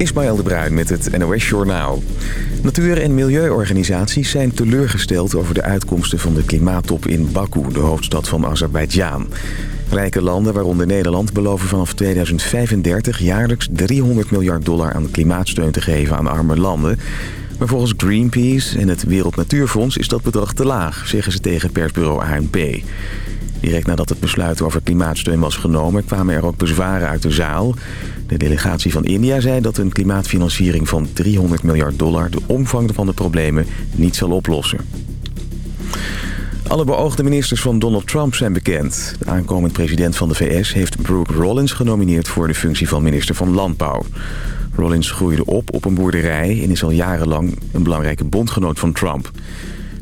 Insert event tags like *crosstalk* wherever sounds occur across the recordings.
Ismaël de Bruin met het NOS Journaal. Natuur- en milieuorganisaties zijn teleurgesteld over de uitkomsten van de klimaattop in Baku, de hoofdstad van Azerbeidzjan. Rijke landen, waaronder Nederland, beloven vanaf 2035 jaarlijks 300 miljard dollar aan klimaatsteun te geven aan arme landen. Maar volgens Greenpeace en het Wereld Natuurfonds is dat bedrag te laag, zeggen ze tegen persbureau ANP. Direct nadat het besluit over klimaatsteun was genomen... kwamen er ook bezwaren uit de zaal. De delegatie van India zei dat een klimaatfinanciering van 300 miljard dollar... de omvang van de problemen niet zal oplossen. Alle beoogde ministers van Donald Trump zijn bekend. De aankomend president van de VS heeft Brooke Rollins genomineerd... voor de functie van minister van Landbouw. Rollins groeide op op een boerderij... en is al jarenlang een belangrijke bondgenoot van Trump.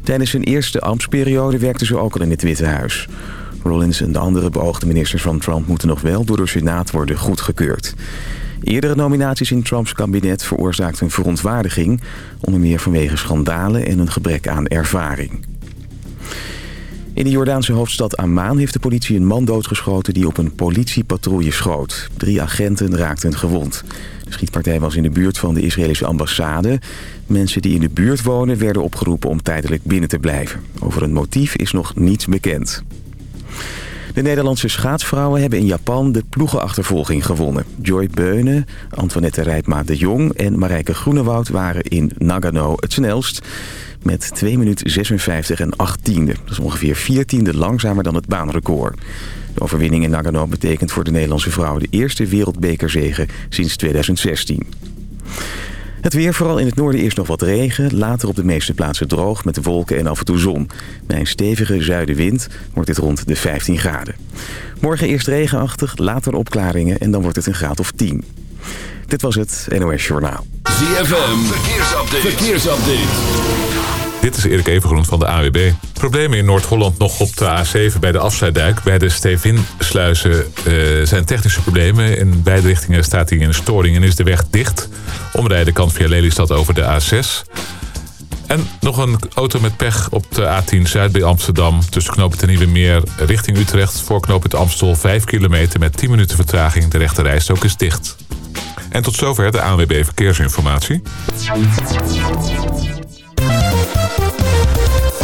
Tijdens zijn eerste ambtsperiode werkte ze ook al in het Witte Huis. Rollins en de andere beoogde ministers van Trump moeten nog wel door de Senaat worden goedgekeurd. Eerdere nominaties in Trumps kabinet veroorzaakten verontwaardiging... onder meer vanwege schandalen en een gebrek aan ervaring. In de Jordaanse hoofdstad Amman heeft de politie een man doodgeschoten die op een politiepatrouille schoot. Drie agenten raakten gewond. De schietpartij was in de buurt van de Israëlische ambassade. Mensen die in de buurt wonen werden opgeroepen om tijdelijk binnen te blijven. Over een motief is nog niets bekend. De Nederlandse schaatsvrouwen hebben in Japan de ploegenachtervolging gewonnen. Joy Beunen, Antoinette Rijpma de Jong en Marijke Groenewoud waren in Nagano het snelst. Met 2 minuten 56 en 8 tiende. Dat is ongeveer 4 tiende langzamer dan het baanrecord. De overwinning in Nagano betekent voor de Nederlandse vrouwen de eerste wereldbekerzege sinds 2016. Het weer, vooral in het noorden eerst nog wat regen. Later op de meeste plaatsen droog met wolken en af en toe zon. Bij een stevige zuidenwind wordt dit rond de 15 graden. Morgen eerst regenachtig, later opklaringen en dan wordt het een graad of 10. Dit was het NOS Journaal. ZFM, verkeersupdate. verkeersupdate. Dit is Erik Evengroen van de AWB. Problemen in Noord-Holland nog op de A7 bij de afsluitdijk. Bij de Stevinsluizen uh, zijn technische problemen. In beide richtingen staat hij in een storing en is de weg dicht. Omrijden kan via Lelystad over de A6. En nog een auto met pech op de A10 Zuid bij Amsterdam. Tussen knooppunt en Nieuwe Meer richting Utrecht. Voor knooppunt Amstel 5 kilometer met 10 minuten vertraging. De rechte rijstok is dicht. En tot zover de ANWB Verkeersinformatie.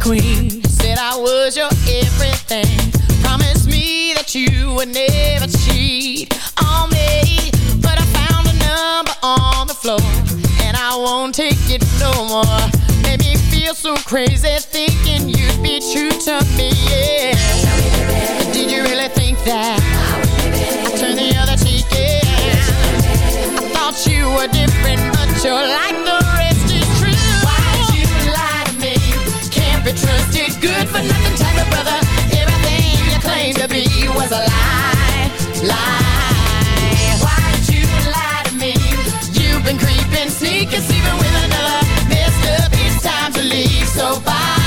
Queen. Said I was your everything. Promised me that you would never cheat on me. But I found a number on the floor, and I won't take it no more. Made me feel so crazy thinking you'd be true to me. Yeah. Did you really think that? I turned the other cheek. Yeah. I thought you were different, but you're like the be trusted, good for nothing type of brother. Everything you claimed to be was a lie, lie. Why'd you lie to me? You've been creeping, sneaking, sleeping with another. Messed up, it's time to leave, so bye,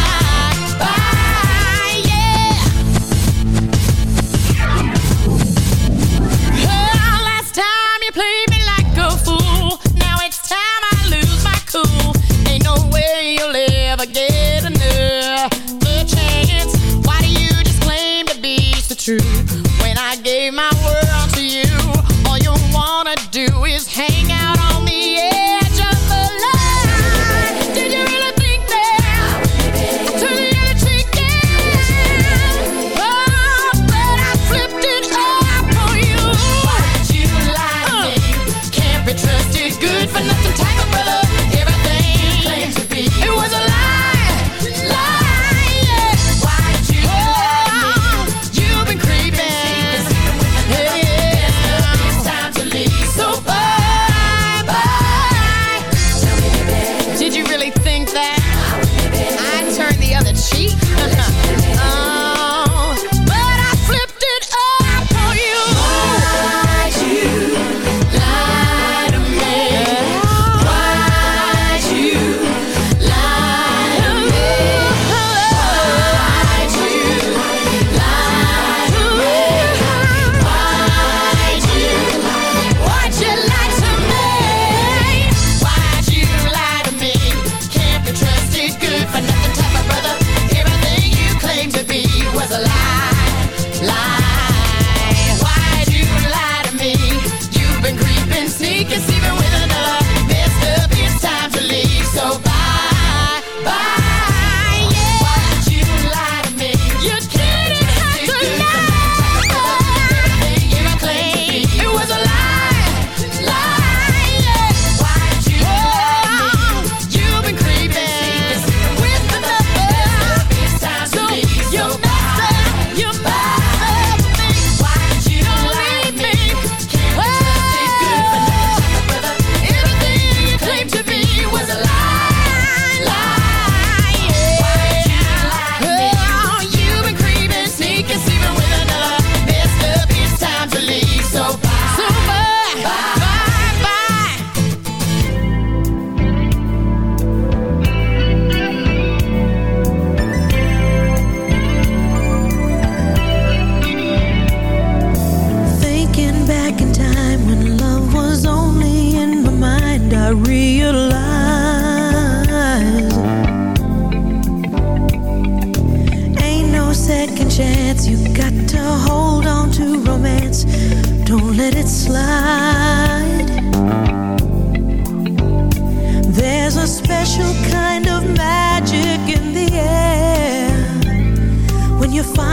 find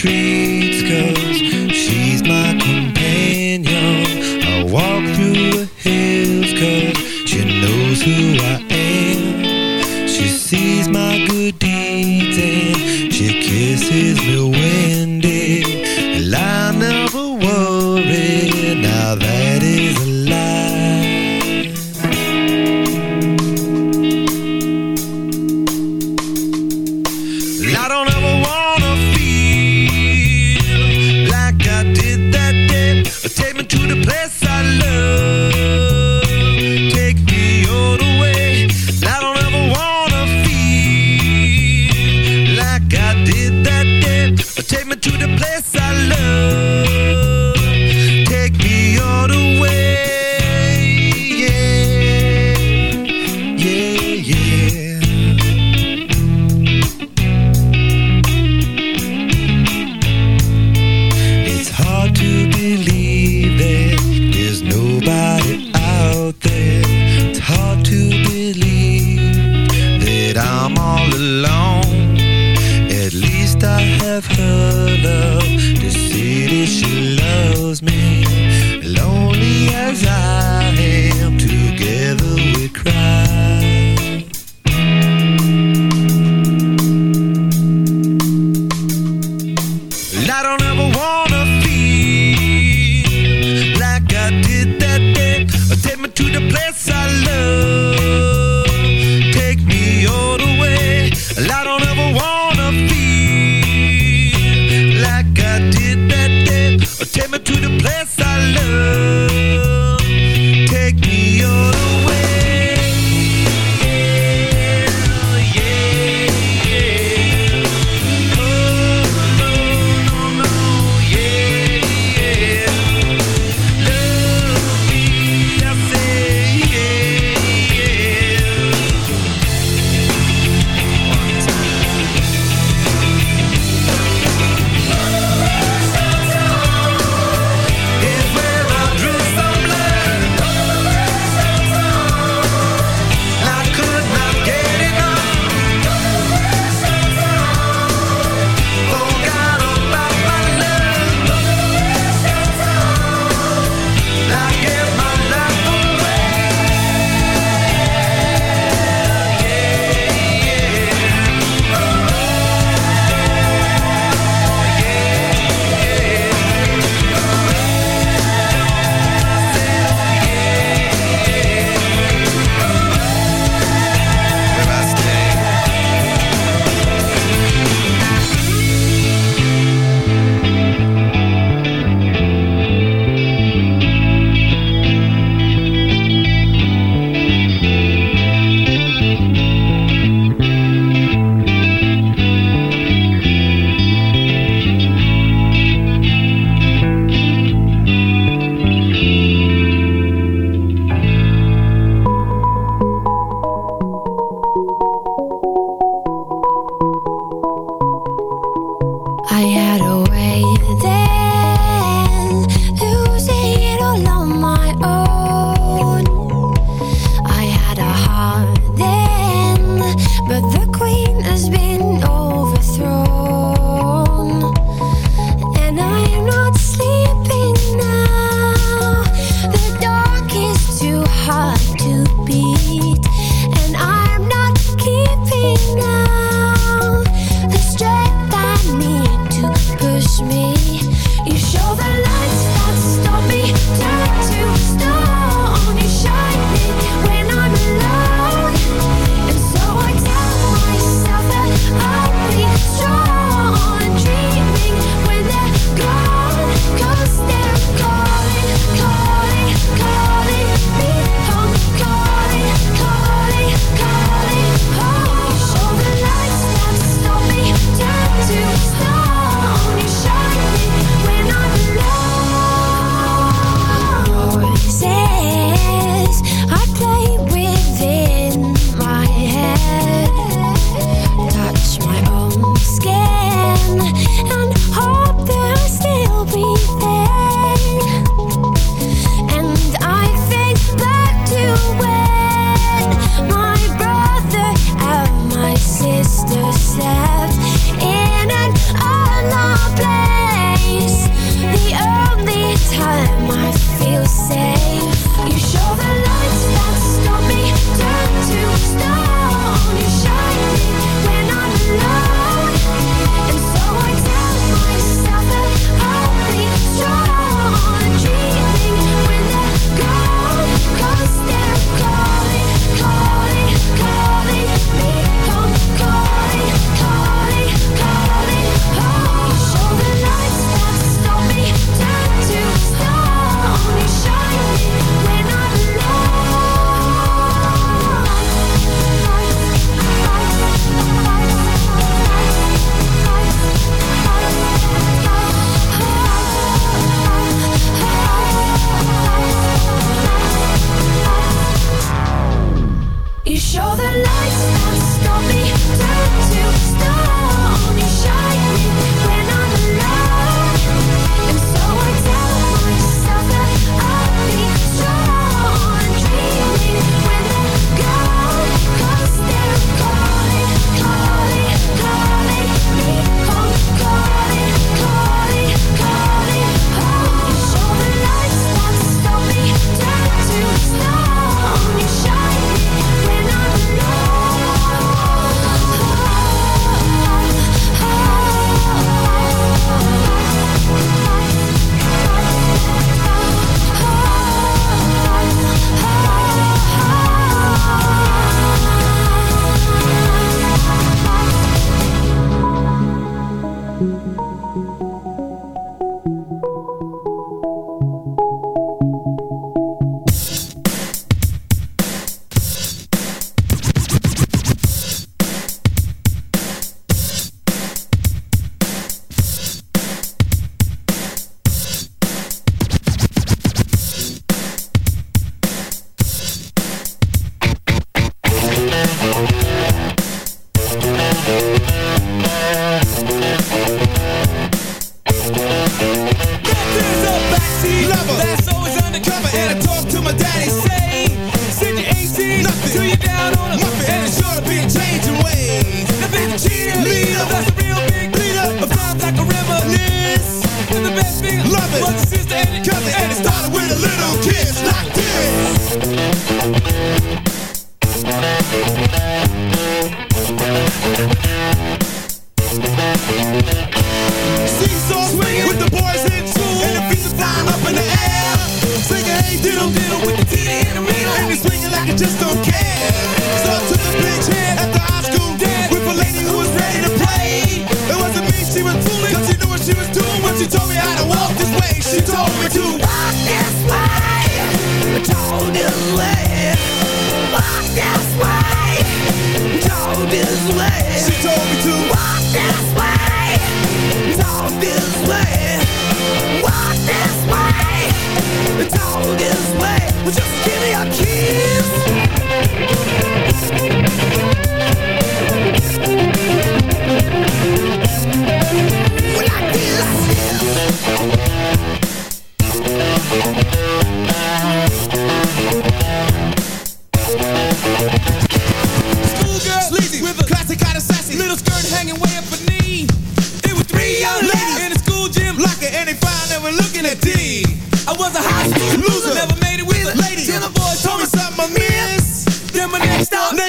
tree.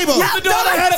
table. Yeah, the daughter had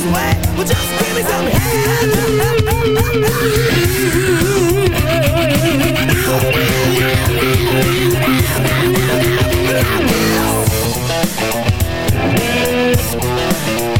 sweat. Well, just give me some help. *laughs*